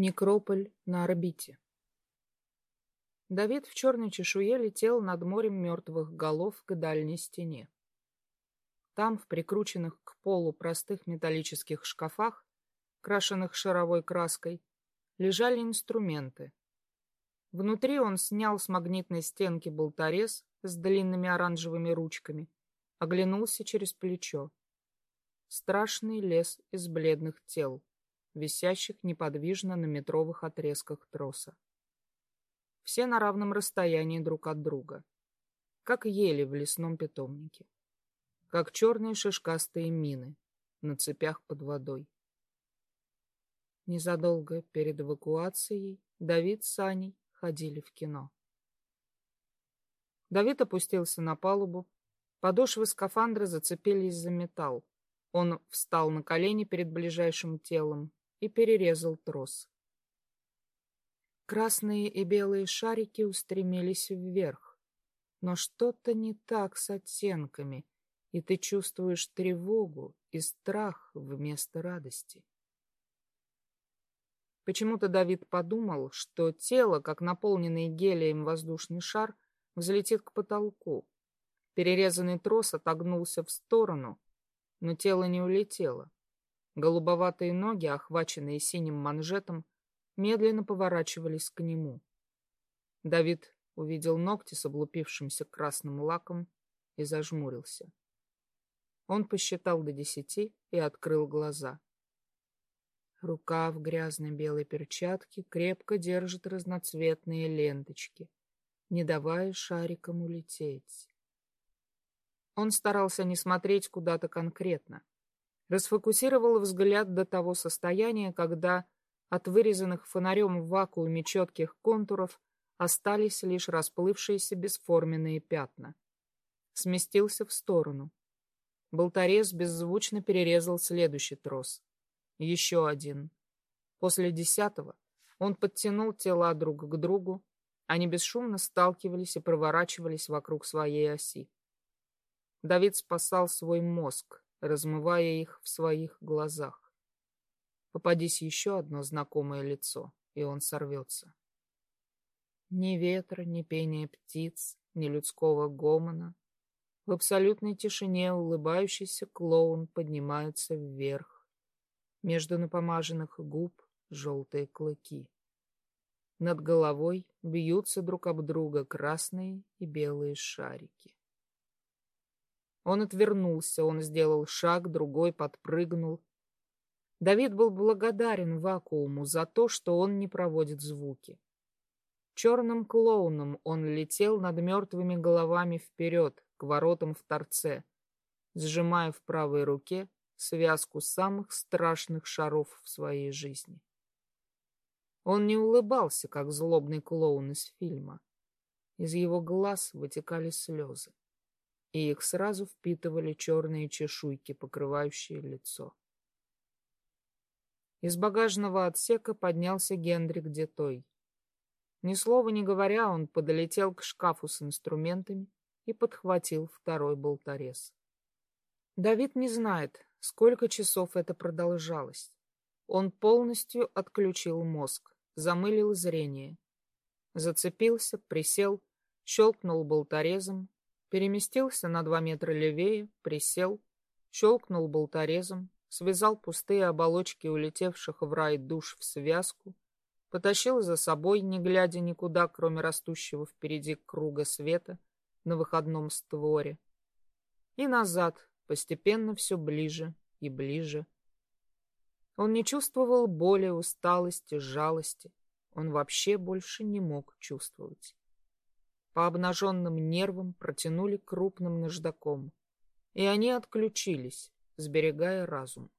Некрополь на орбите. Давид в черной чешуе летел над морем мертвых голов к дальней стене. Там, в прикрученных к полу простых металлических шкафах, крашенных шаровой краской, лежали инструменты. Внутри он снял с магнитной стенки болторез с длинными оранжевыми ручками, оглянулся через плечо. Страшный лес из бледных тел висящих неподвижно на метровых отрезках троса. Все на равном расстоянии друг от друга, как ели в лесном питомнике, как черные шишкастые мины на цепях под водой. Незадолго перед эвакуацией Давид с Аней ходили в кино. Давид опустился на палубу, подошвы скафандра зацепились за металл. Он встал на колени перед ближайшим телом и перерезал трос. Красные и белые шарики устремились вверх, но что-то не так с оттенками, и ты чувствуешь тревогу и страх вместо радости. Почему-то Давид подумал, что тело, как наполненный гелием воздушный шар, взлетит к потолку. Перерезанный трос отогнулся в сторону, но тело не улетело. Голубоватые ноги, охваченные синим манжетом, медленно поворачивались к нему. Давид увидел ногти с облупившимся красным лаком и зажмурился. Он посчитал до десяти и открыл глаза. Рука в грязной белой перчатке крепко держит разноцветные ленточки, не давая шарикам улететь. Он старался не смотреть куда-то конкретно, расфокусировал взгляд до того состояния, когда от вырезанных фонарем в вакууме четких контуров остались лишь расплывшиеся бесформенные пятна. Сместился в сторону. Болторез беззвучно перерезал следующий трос. Еще один. После десятого он подтянул тела друг к другу, они бесшумно сталкивались и проворачивались вокруг своей оси. Давид спасал свой мозг, размывая их в своих глазах. Попадись еще одно знакомое лицо, и он сорвется. Ни ветра, ни пения птиц, ни людского гомона. В абсолютной тишине улыбающийся клоун поднимается вверх. Между напомаженных губ желтые клыки. Над головой бьются друг об друга красные и белые шарики. Он отвернулся, он сделал шаг, другой подпрыгнул. Давид был благодарен вакууму за то, что он не проводит звуки. Черным клоуном он летел над мертвыми головами вперед, к воротам в торце, сжимая в правой руке связку самых страшных шаров в своей жизни. Он не улыбался, как злобный клоун из фильма. Из его глаз вытекали слезы и их сразу впитывали черные чешуйки, покрывающие лицо. Из багажного отсека поднялся Гендрик Детой. Ни слова не говоря, он подлетел к шкафу с инструментами и подхватил второй болторез. Давид не знает, сколько часов это продолжалось. Он полностью отключил мозг, замылил зрение. Зацепился, присел, щелкнул болторезом, переместился на два метра левее, присел, щелкнул болторезом, связал пустые оболочки улетевших в рай душ в связку, потащил за собой, не глядя никуда, кроме растущего впереди круга света на выходном створе, и назад, постепенно все ближе и ближе. Он не чувствовал боли, усталости, жалости. Он вообще больше не мог чувствовать по обнаженным нервам протянули крупным наждаком, и они отключились, сберегая разум.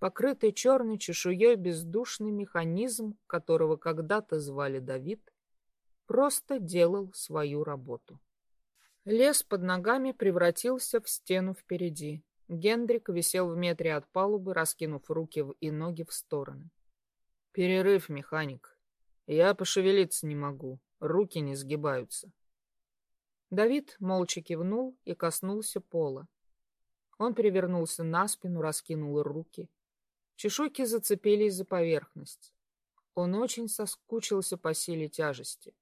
Покрытый черной чешуей бездушный механизм, которого когда-то звали Давид, просто делал свою работу. Лес под ногами превратился в стену впереди. Гендрик висел в метре от палубы, раскинув руки и ноги в стороны. «Перерыв, механик. Я пошевелиться не могу. Руки не сгибаются. Давид молча кивнул и коснулся пола. Он перевернулся на спину, раскинул руки. Чешуйки зацепились за поверхность. Он очень соскучился по силе тяжести.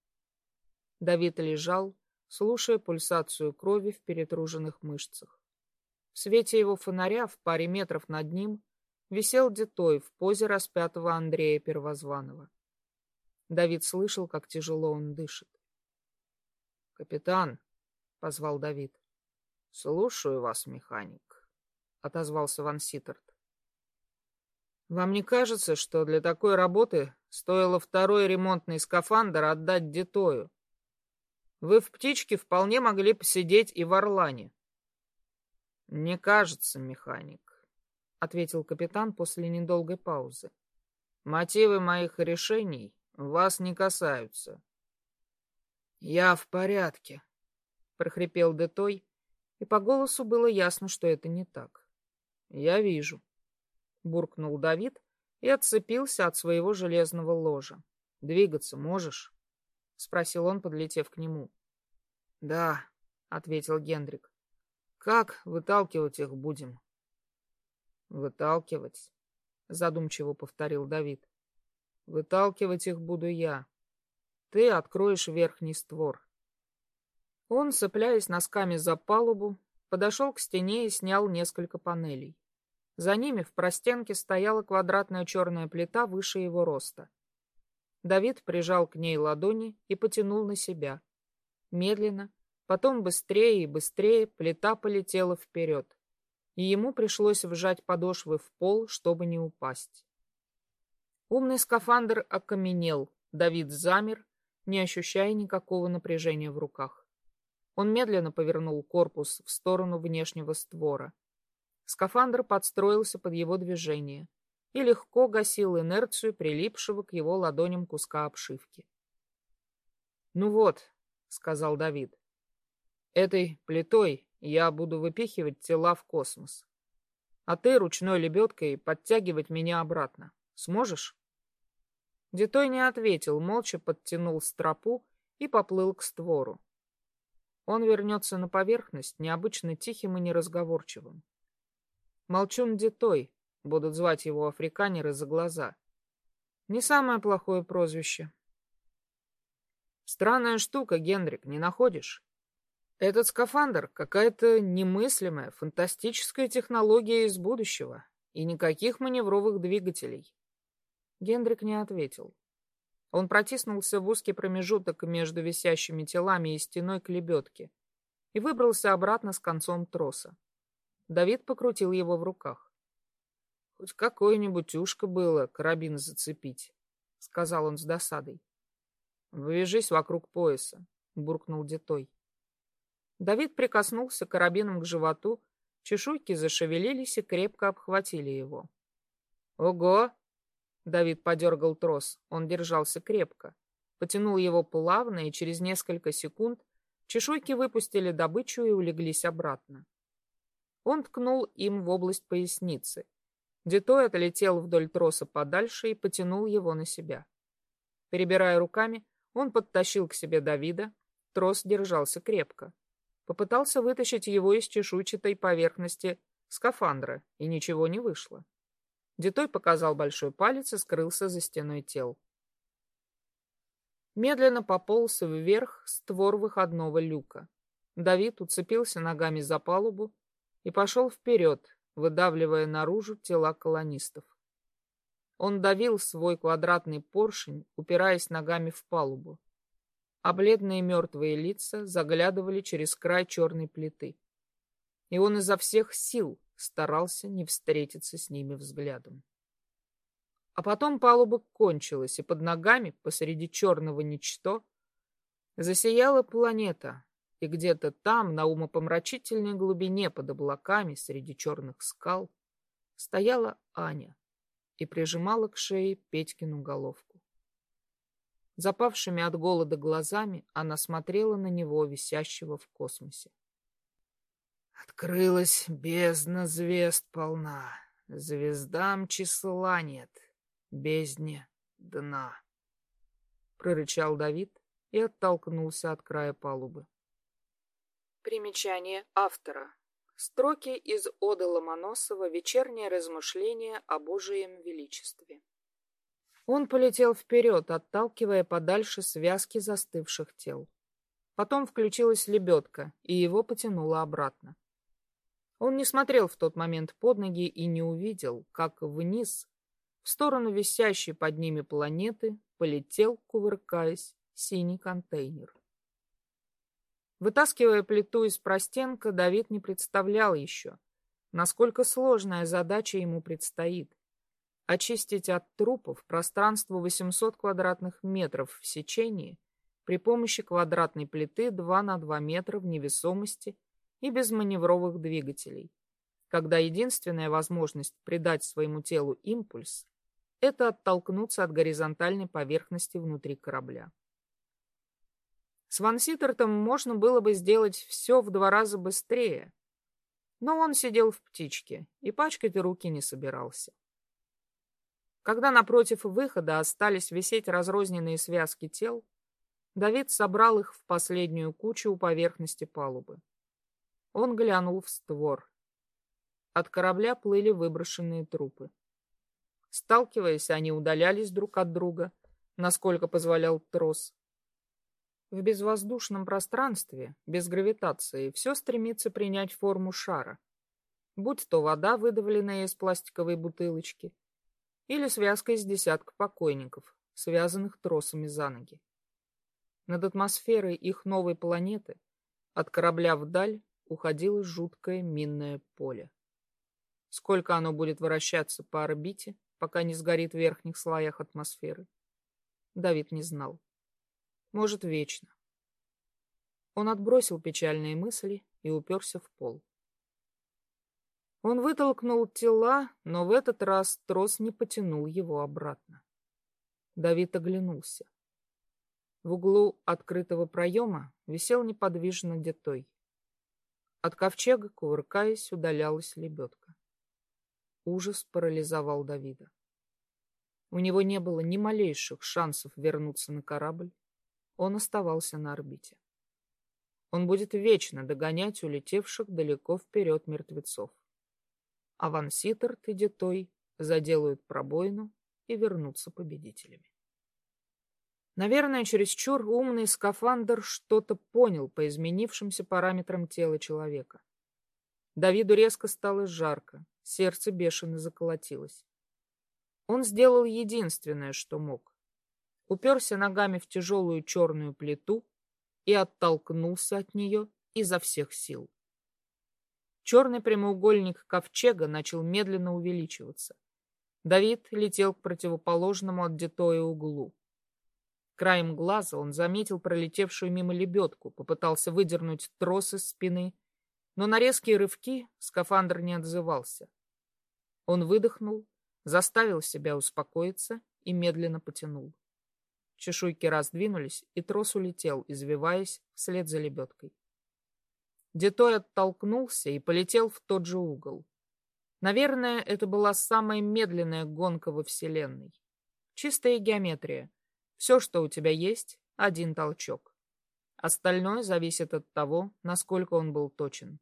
Давид лежал, слушая пульсацию крови в перетруженных мышцах. В свете его фонаря в паре метров над ним висел Детой в позе распятого Андрея Первозванного. Давид слышал, как тяжело он дышит. «Капитан!» — позвал Давид. «Слушаю вас, механик», — отозвался Ван Ситтерт. «Вам не кажется, что для такой работы стоило второй ремонтный скафандр отдать Детою? Вы в птичке вполне могли посидеть и в Орлане». «Не кажется, механик», — ответил капитан после недолгой паузы. «Мотивы моих решений вас не касаются». «Я в порядке», — прохрипел Детой, и по голосу было ясно, что это не так. «Я вижу», — буркнул Давид и отцепился от своего железного ложа. «Двигаться можешь?» — спросил он, подлетев к нему. «Да», — ответил Гендрик. «Как выталкивать их будем?» «Выталкивать», — задумчиво повторил Давид. «Выталкивать их буду я. Ты откроешь верхний створ. Он, цепляясь носками за палубу, подошел к стене и снял несколько панелей. За ними в простенке стояла квадратная черная плита выше его роста. Давид прижал к ней ладони и потянул на себя. Медленно, потом быстрее и быстрее плита полетела вперед, и ему пришлось вжать подошвы в пол, чтобы не упасть. Умный скафандр окаменел, Давид замер, не ощущая никакого напряжения в руках. Он медленно повернул корпус в сторону внешнего створа. Скафандр подстроился под его движение и легко гасил инерцию прилипшего к его ладоням куска обшивки. «Ну вот», — сказал Давид, — «этой плитой я буду выпихивать тела в космос, а ты ручной лебедкой подтягивать меня обратно. Сможешь?» Детой не ответил, молча подтянул стропу и поплыл к створу. Он вернется на поверхность необычно тихим и неразговорчивым. Молчун Детой, будут звать его африканеры за глаза. Не самое плохое прозвище. Странная штука, Генрик, не находишь? Этот скафандр — какая-то немыслимая, фантастическая технология из будущего, и никаких маневровых двигателей. Генрик не ответил. Он протиснулся в узкий промежуток между висящими телами и стеной к лебедке и выбрался обратно с концом троса. Давид покрутил его в руках. — Хоть какое-нибудь ушко было карабин зацепить, — сказал он с досадой. — Вывяжись вокруг пояса, — буркнул Детой. Давид прикоснулся карабином к животу, чешуйки зашевелились и крепко обхватили его. — Ого! Давид подергал трос. Он держался крепко. Потянул его плавно, и через несколько секунд чешуйки выпустили добычу и улеглись обратно. Он ткнул им в область поясницы. Детой отлетел вдоль троса подальше и потянул его на себя. Перебирая руками, он подтащил к себе Давида. Трос держался крепко. Попытался вытащить его из чешуйчатой поверхности скафандра, и ничего не вышло. Детой показал большой палец и скрылся за стеной тел. Медленно пополз вверх створ выходного люка. Давид уцепился ногами за палубу и пошел вперед, выдавливая наружу тела колонистов. Он давил свой квадратный поршень, упираясь ногами в палубу, а бледные мертвые лица заглядывали через край черной плиты. И он изо всех сил старался не встретиться с ними взглядом. А потом палуба кончилась, и под ногами, посреди черного ничто, засияла планета, и где-то там, на умопомрачительной глубине под облаками, среди черных скал, стояла Аня и прижимала к шее Петькину головку. Запавшими от голода глазами она смотрела на него, висящего в космосе. Открылась бездна звезд полна, Звездам числа нет, бездне дна. Прорычал Давид и оттолкнулся от края палубы. Примечание автора. Строки из Оды Ломоносова «Вечернее размышление о Божием величестве». Он полетел вперед, отталкивая подальше связки застывших тел. Потом включилась лебедка, и его потянуло обратно. Он не смотрел в тот момент под ноги и не увидел, как вниз, в сторону висящей под ними планеты, полетел, кувыркаясь, синий контейнер. Вытаскивая плиту из простенка, Давид не представлял еще, насколько сложная задача ему предстоит. Очистить от трупов пространство 800 квадратных метров в сечении при помощи квадратной плиты 2 на 2 метра в невесомости и без маневровых двигателей, когда единственная возможность придать своему телу импульс – это оттолкнуться от горизонтальной поверхности внутри корабля. С Ванситертом можно было бы сделать все в два раза быстрее, но он сидел в птичке и пачкать руки не собирался. Когда напротив выхода остались висеть разрозненные связки тел, Давид собрал их в последнюю кучу у поверхности палубы. Он глянул в створ. От корабля плыли выброшенные трупы. Сталкиваясь, они удалялись друг от друга, насколько позволял трос. В безвоздушном пространстве, без гравитации, все стремится принять форму шара. Будь то вода, выдавленная из пластиковой бутылочки, или связка из десятка покойников, связанных тросами за ноги. Над атмосферой их новой планеты от корабля вдаль уходило жуткое минное поле. Сколько оно будет вращаться по орбите, пока не сгорит в верхних слоях атмосферы, Давид не знал. Может, вечно. Он отбросил печальные мысли и уперся в пол. Он вытолкнул тела, но в этот раз трос не потянул его обратно. Давид оглянулся. В углу открытого проема висел неподвижно детой. От ковчега, кувыркаясь, удалялась лебедка. Ужас парализовал Давида. У него не было ни малейших шансов вернуться на корабль. Он оставался на орбите. Он будет вечно догонять улетевших далеко вперед мертвецов а Ван Ситтерт и Детой заделают пробоину и вернутся победителями. Наверное, чересчур умный скафандр что-то понял по изменившимся параметрам тела человека. Давиду резко стало жарко, сердце бешено заколотилось. Он сделал единственное, что мог. Уперся ногами в тяжелую черную плиту и оттолкнулся от нее изо всех сил. Черный прямоугольник ковчега начал медленно увеличиваться. Давид летел к противоположному от Детоя углу. Краем глаза он заметил пролетевшую мимо лебедку, попытался выдернуть трос из спины, но на резкие рывки скафандр не отзывался. Он выдохнул, заставил себя успокоиться и медленно потянул. Чешуйки раздвинулись, и трос улетел, извиваясь вслед за лебедкой. Детой оттолкнулся и полетел в тот же угол. Наверное, это была самая медленная гонка во Вселенной. Чистая геометрия. Все, что у тебя есть, один толчок. Остальное зависит от того, насколько он был точен.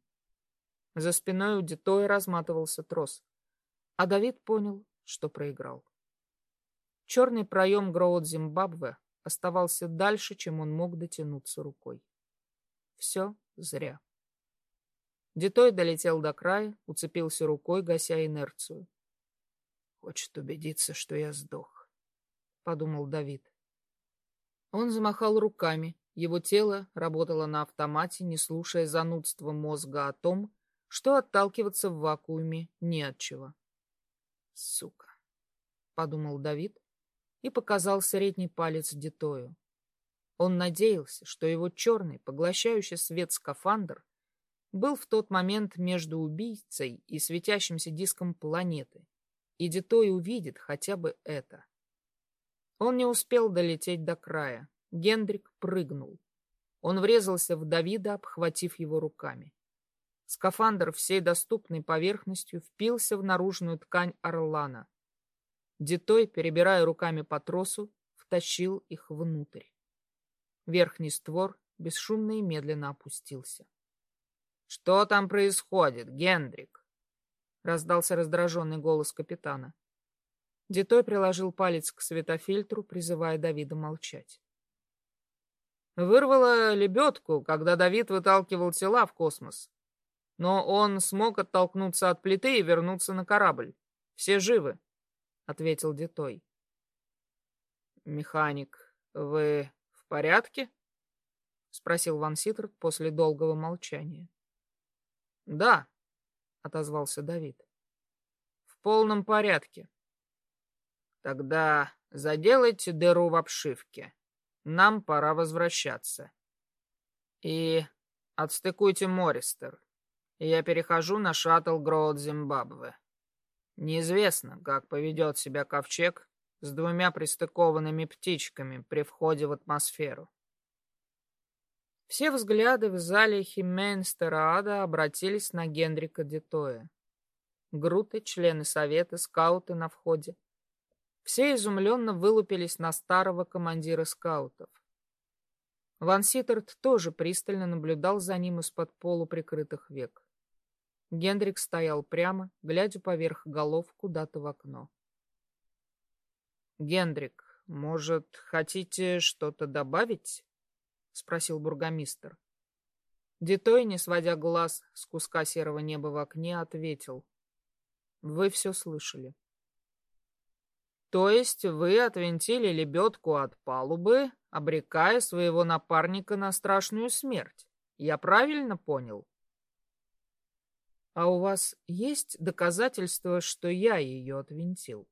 За спиной у Детоя разматывался трос, а Давид понял, что проиграл. Черный проем Гроуд Зимбабве оставался дальше, чем он мог дотянуться рукой. Все зря. Детой долетел до края, уцепился рукой, гася инерцию. «Хочет убедиться, что я сдох», — подумал Давид. Он замахал руками, его тело работало на автомате, не слушая занудства мозга о том, что отталкиваться в вакууме не от чего. «Сука», — подумал Давид и показал средний палец Детою. Он надеялся, что его черный, поглощающий свет скафандр был в тот момент между убийцей и светящимся диском планеты, и Дитой увидит хотя бы это. Он не успел долететь до края. Гендрик прыгнул. Он врезался в Давида, обхватив его руками. Скафандр всей доступной поверхностью впился в наружную ткань орлана. Дитой, перебирая руками по тросу, втащил их внутрь. Верхний створ бесшумно и медленно опустился. «Что там происходит, Гендрик?» — раздался раздраженный голос капитана. Детой приложил палец к светофильтру, призывая Давида молчать. Вырвало лебедку, когда Давид выталкивал тела в космос. Но он смог оттолкнуться от плиты и вернуться на корабль. Все живы, — ответил Детой. «Механик, вы в порядке?» — спросил Ван Ситтерт после долгого молчания. «Да», — отозвался Давид. «В полном порядке». «Тогда заделайте дыру в обшивке. Нам пора возвращаться. И отстыкуйте Мористер. Я перехожу на шаттл Гроуд Зимбабве. Неизвестно, как поведет себя ковчег с двумя пристыкованными птичками при входе в атмосферу. Все взгляды в зале Хименстераада обратились на Генрика Детоя. Груты, члены совета, скауты на входе. Все изумленно вылупились на старого командира скаутов. Ван Ситтерт тоже пристально наблюдал за ним из-под полуприкрытых век. Генрик стоял прямо, глядя поверх голов куда-то в окно. «Гендрик, может, хотите что-то добавить?» — спросил бургомистр. Детой, не сводя глаз с куска серого неба в окне, ответил. «Вы все слышали». То есть вы отвинтили лебедку от палубы, обрекая своего напарника на страшную смерть. Я правильно понял? А у вас есть доказательства, что я ее отвинтил?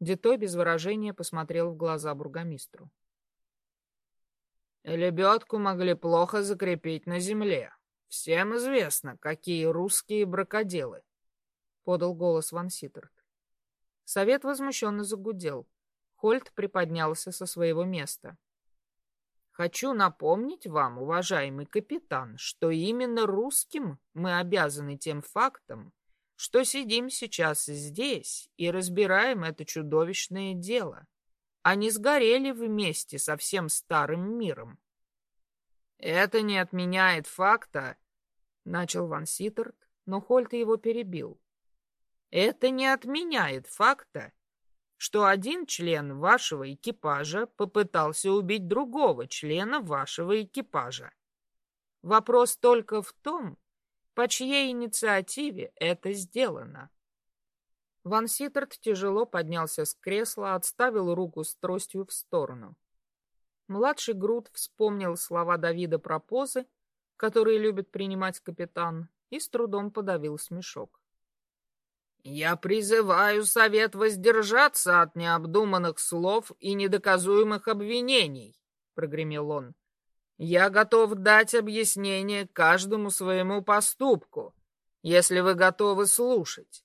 Детой без выражения посмотрел в глаза бургомистру. Лебедку могли плохо закрепить на земле. Всем известно, какие русские бракоделы, — подал голос Ван Ситтерт. Совет возмущенно загудел. Хольт приподнялся со своего места. Хочу напомнить вам, уважаемый капитан, что именно русским мы обязаны тем фактом, что сидим сейчас здесь и разбираем это чудовищное дело. Они сгорели вместе со всем старым миром. Это не отменяет факта, начал Ван Ситтерт, но Хольт его перебил. Это не отменяет факта, что один член вашего экипажа попытался убить другого члена вашего экипажа. Вопрос только в том, по чьей инициативе это сделано. Ван Ситтерт тяжело поднялся с кресла, отставил руку с тростью в сторону. Младший Грут вспомнил слова Давида про позы, которые любит принимать капитан, и с трудом подавил смешок. «Я призываю совет воздержаться от необдуманных слов и недоказуемых обвинений», — прогремел он. «Я готов дать объяснение каждому своему поступку, если вы готовы слушать.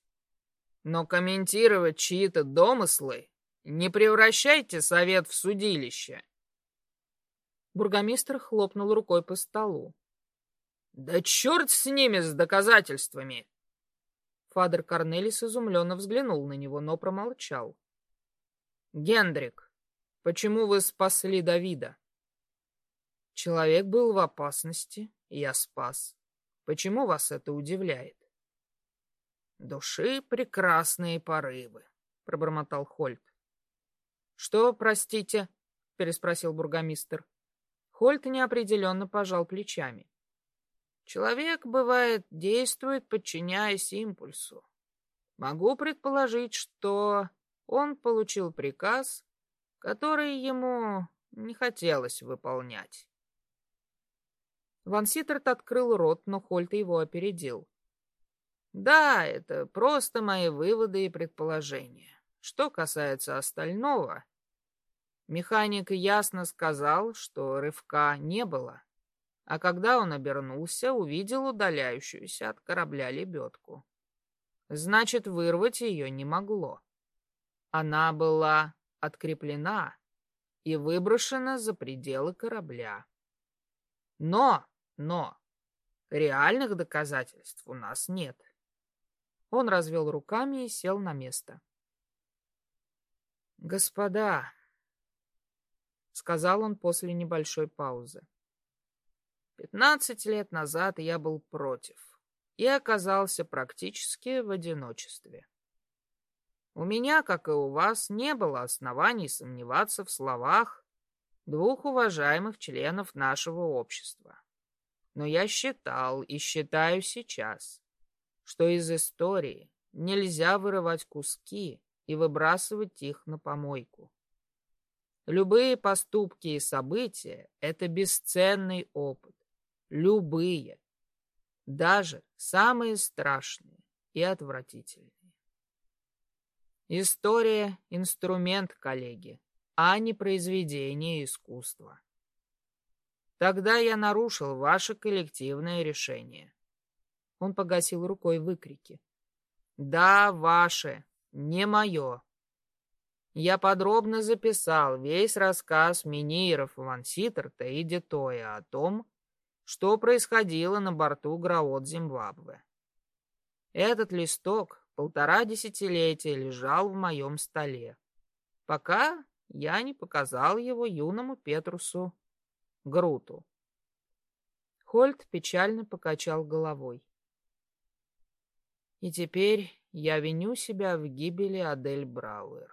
Но комментировать чьи-то домыслы не превращайте совет в судилище». Бургомистр хлопнул рукой по столу. «Да черт с ними, с доказательствами!» Фадер Корнелис изумленно взглянул на него, но промолчал. «Гендрик, почему вы спасли Давида?» «Человек был в опасности, я спас. Почему вас это удивляет?» «Души прекрасные порывы», — пробормотал Хольт. «Что, простите?» — переспросил бургомистр. Хольт неопределенно пожал плечами. Человек, бывает, действует, подчиняясь импульсу. Могу предположить, что он получил приказ, который ему не хотелось выполнять. Ван Ситтерт открыл рот, но Хольт его опередил. Да, это просто мои выводы и предположения. Что касается остального, механик ясно сказал, что рывка не было а когда он обернулся, увидел удаляющуюся от корабля лебедку. Значит, вырвать ее не могло. Она была откреплена и выброшена за пределы корабля. Но, но, реальных доказательств у нас нет. Он развел руками и сел на место. «Господа», — сказал он после небольшой паузы, Пятнадцать лет назад я был против и оказался практически в одиночестве. У меня, как и у вас, не было оснований сомневаться в словах двух уважаемых членов нашего общества. Но я считал и считаю сейчас, что из истории нельзя вырывать куски и выбрасывать их на помойку. Любые поступки и события — это бесценный опыт. Любые. Даже самые страшные и отвратительные. История — инструмент, коллеги, а не произведение искусства. Тогда я нарушил ваше коллективное решение. Он погасил рукой выкрики. Да, ваше, не мое. Я подробно записал весь рассказ Миниров, Ван Ситтерта и Детоя о том, что происходило на борту Граот Зимбабве. Этот листок полтора десятилетия лежал в моем столе, пока я не показал его юному Петрусу Груту. Хольт печально покачал головой. И теперь я виню себя в гибели Адель Брауэр.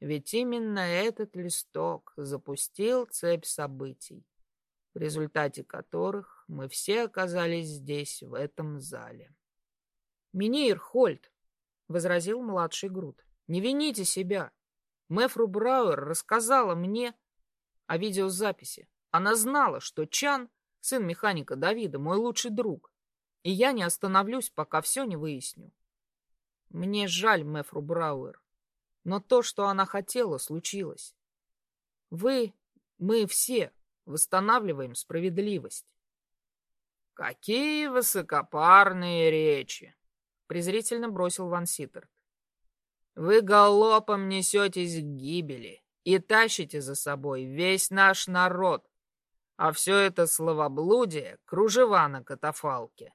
Ведь именно этот листок запустил цепь событий, в результате которых мы все оказались здесь, в этом зале. «Минир, Хольт!» — возразил младший Грут. «Не вините себя. Мэфру Брауэр рассказала мне о видеозаписи. Она знала, что Чан, сын механика Давида, мой лучший друг, и я не остановлюсь, пока все не выясню. Мне жаль Мэфру Брауэр, но то, что она хотела, случилось. Вы, мы все восстанавливаем справедливость. Какие высокопарные речи! презрительно бросил Ван Ситтерт. Вы галопом несетесь к гибели и тащите за собой весь наш народ, а все это словоблудие — кружева на катафалке.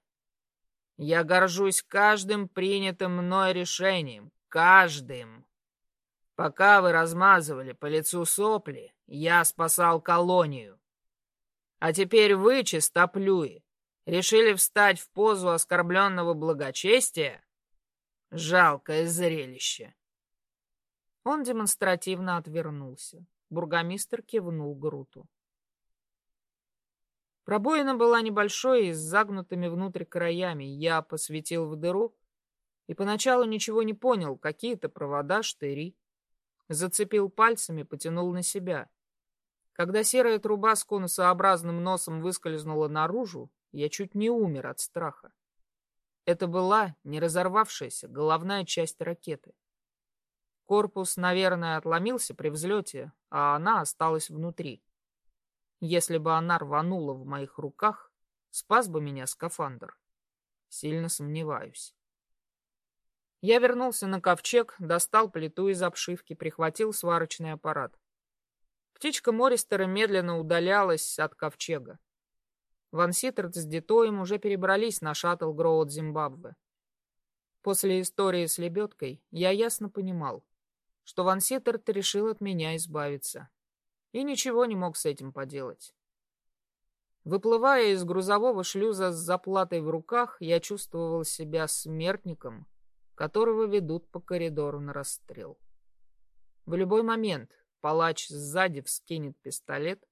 Я горжусь каждым принятым мной решением, каждым. Пока вы размазывали по лицу сопли, я спасал колонию. А теперь вы, чистоплюи, решили встать в позу оскорбленного благочестия? Жалкое зрелище. Он демонстративно отвернулся. Бургомистр кивнул Груту. Пробоина была небольшой и с загнутыми внутрь краями. Я посветил в дыру и поначалу ничего не понял. Какие-то провода, штыри. Зацепил пальцами, потянул на себя. Когда серая труба с конусообразным носом выскользнула наружу, я чуть не умер от страха. Это была не разорвавшаяся головная часть ракеты. Корпус, наверное, отломился при взлете, а она осталась внутри. Если бы она рванула в моих руках, спас бы меня скафандр. Сильно сомневаюсь. Я вернулся на ковчег, достал плиту из обшивки, прихватил сварочный аппарат. Птичка Мористера медленно удалялась от ковчега. Ван Ситтерт с Детоем уже перебрались на шаттл Гроуд Зимбабве. После истории с лебедкой я ясно понимал, что Ван Ситтерт решил от меня избавиться. И ничего не мог с этим поделать. Выплывая из грузового шлюза с заплатой в руках, я чувствовал себя смертником, которого ведут по коридору на расстрел. В любой момент палач сзади вскинет пистолет,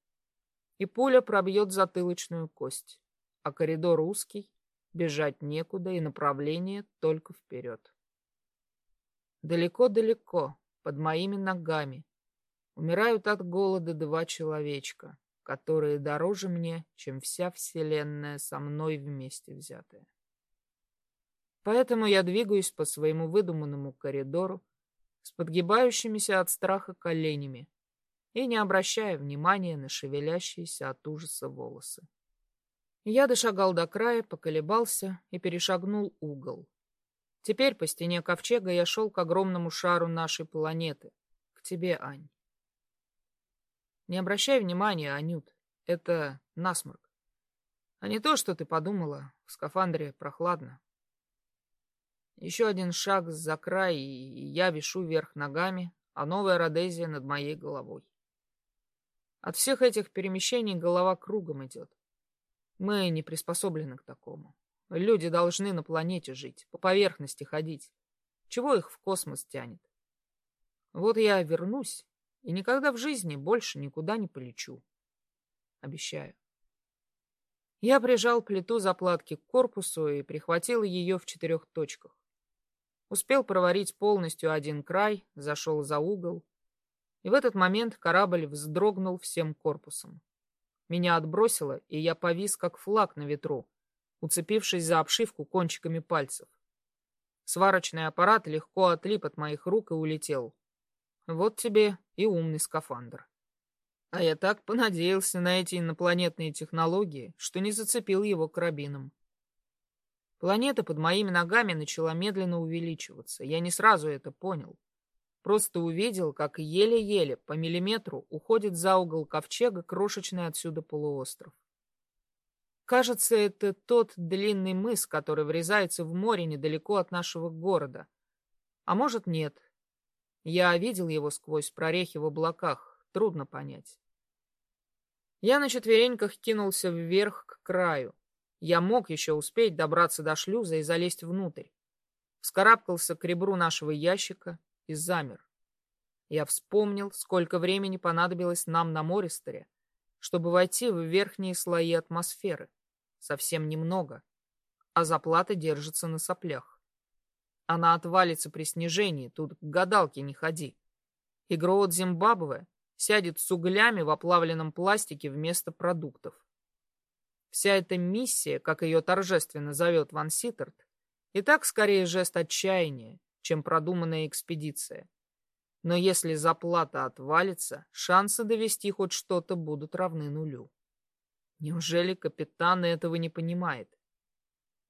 и пуля пробьет затылочную кость, а коридор узкий, бежать некуда и направление только вперед. Далеко-далеко, под моими ногами, умирают от голода два человечка, которые дороже мне, чем вся вселенная со мной вместе взятая. Поэтому я двигаюсь по своему выдуманному коридору с подгибающимися от страха коленями, и не обращая внимания на шевелящиеся от ужаса волосы. Я дошагал до края, поколебался и перешагнул угол. Теперь по стене ковчега я шел к огромному шару нашей планеты, к тебе, Ань. Не обращай внимания, Анют, это насморк. А не то, что ты подумала, в скафандре прохладно. Еще один шаг за край, и я вишу вверх ногами, а новая Родезия над моей головой. От всех этих перемещений голова кругом идет. Мы не приспособлены к такому. Люди должны на планете жить, по поверхности ходить. Чего их в космос тянет? Вот я вернусь и никогда в жизни больше никуда не полечу. Обещаю. Я прижал плиту заплатки к корпусу и прихватил ее в четырех точках. Успел проварить полностью один край, зашел за угол. И в этот момент корабль вздрогнул всем корпусом. Меня отбросило, и я повис, как флаг на ветру, уцепившись за обшивку кончиками пальцев. Сварочный аппарат легко отлип от моих рук и улетел. Вот тебе и умный скафандр. А я так понадеялся на эти инопланетные технологии, что не зацепил его карабином. Планета под моими ногами начала медленно увеличиваться. Я не сразу это понял. Просто увидел, как еле-еле по миллиметру уходит за угол ковчега крошечный отсюда полуостров. Кажется, это тот длинный мыс, который врезается в море недалеко от нашего города. А может, нет. Я видел его сквозь прорехи в облаках, Трудно понять. Я на четвереньках кинулся вверх к краю. Я мог еще успеть добраться до шлюза и залезть внутрь. Вскарабкался к ребру нашего ящика и замер. Я вспомнил, сколько времени понадобилось нам на Мористере, чтобы войти в верхние слои атмосферы. Совсем немного, а заплата держится на соплях. Она отвалится при снижении, тут к гадалке не ходи. Игроот Зимбабве сядет с углями в оплавленном пластике вместо продуктов. Вся эта миссия, как ее торжественно зовет Ван Ситтерт, и так скорее жест отчаяния, чем продуманная экспедиция. Но если заплата отвалится, шансы довести хоть что-то будут равны нулю. Неужели капитан этого не понимает?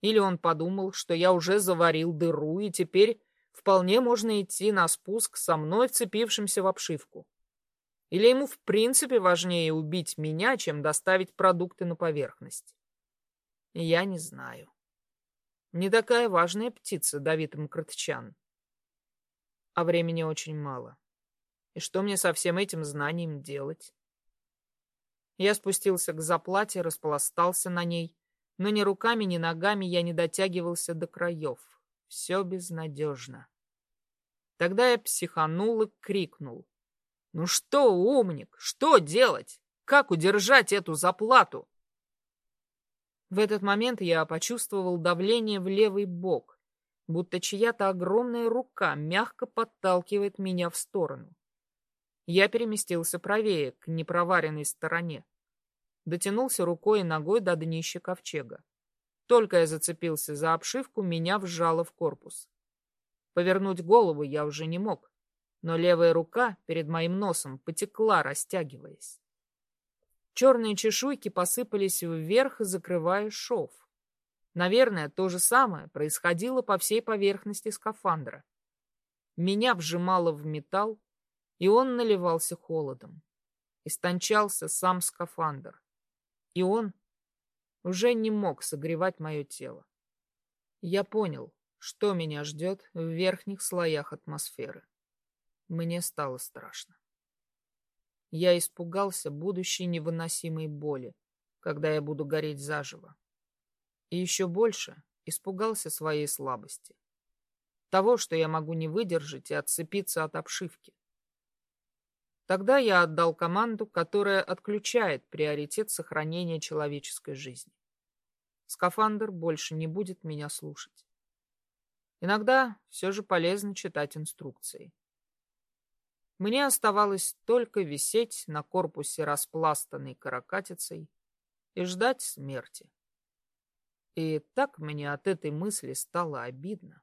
Или он подумал, что я уже заварил дыру, и теперь вполне можно идти на спуск со мной, вцепившимся в обшивку? Или ему в принципе важнее убить меня, чем доставить продукты на поверхность? Я не знаю. Не такая важная птица, Давид Мкртчан. А времени очень мало. И что мне со всем этим знанием делать? Я спустился к заплате, распластался на ней, но ни руками, ни ногами я не дотягивался до краев. Все безнадежно. Тогда я психанул и крикнул. Ну что, умник, что делать? Как удержать эту заплату? В этот момент я почувствовал давление в левый бок, будто чья-то огромная рука мягко подталкивает меня в сторону. Я переместился правее, к непроваренной стороне. Дотянулся рукой и ногой до днища ковчега. Только я зацепился за обшивку, меня вжало в корпус. Повернуть голову я уже не мог но левая рука перед моим носом потекла, растягиваясь. Черные чешуйки посыпались вверх, закрывая шов. Наверное, то же самое происходило по всей поверхности скафандра. Меня вжимало в металл, и он наливался холодом. Истончался сам скафандр. И он уже не мог согревать мое тело. Я понял, что меня ждет в верхних слоях атмосферы. Мне стало страшно. Я испугался будущей невыносимой боли, когда я буду гореть заживо. И еще больше испугался своей слабости. Того, что я могу не выдержать и отцепиться от обшивки. Тогда я отдал команду, которая отключает приоритет сохранения человеческой жизни. Скафандр больше не будет меня слушать. Иногда все же полезно читать инструкции. Мне оставалось только висеть на корпусе распластанной каракатицей и ждать смерти. И так мне от этой мысли стало обидно.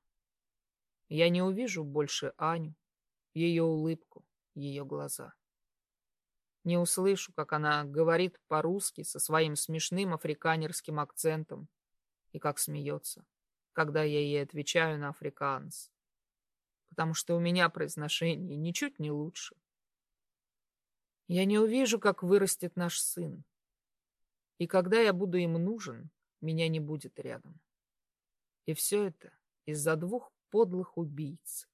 Я не увижу больше Аню, ее улыбку, ее глаза. Не услышу, как она говорит по-русски со своим смешным африканерским акцентом и как смеется, когда я ей отвечаю на африканс потому что у меня произношение ничуть не лучше. Я не увижу, как вырастет наш сын. И когда я буду им нужен, меня не будет рядом. И все это из-за двух подлых убийц,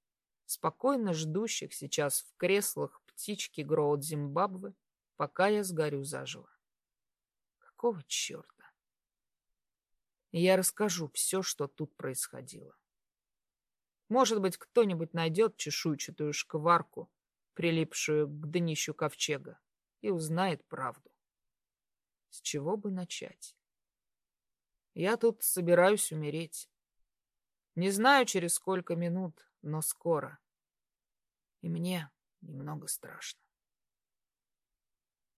спокойно ждущих сейчас в креслах птички Гроуд Зимбабве, пока я сгорю заживо. Какого черта? я расскажу все, что тут происходило. Может быть, кто-нибудь найдет чешуйчатую шкварку, прилипшую к днищу ковчега, и узнает правду. С чего бы начать? Я тут собираюсь умереть. Не знаю, через сколько минут, но скоро. И мне немного страшно.